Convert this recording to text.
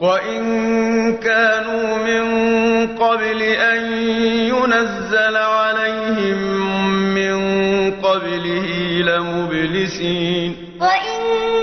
وإن كانوا من قبل أن ينزل عليهم من قبله لمبلسين وإن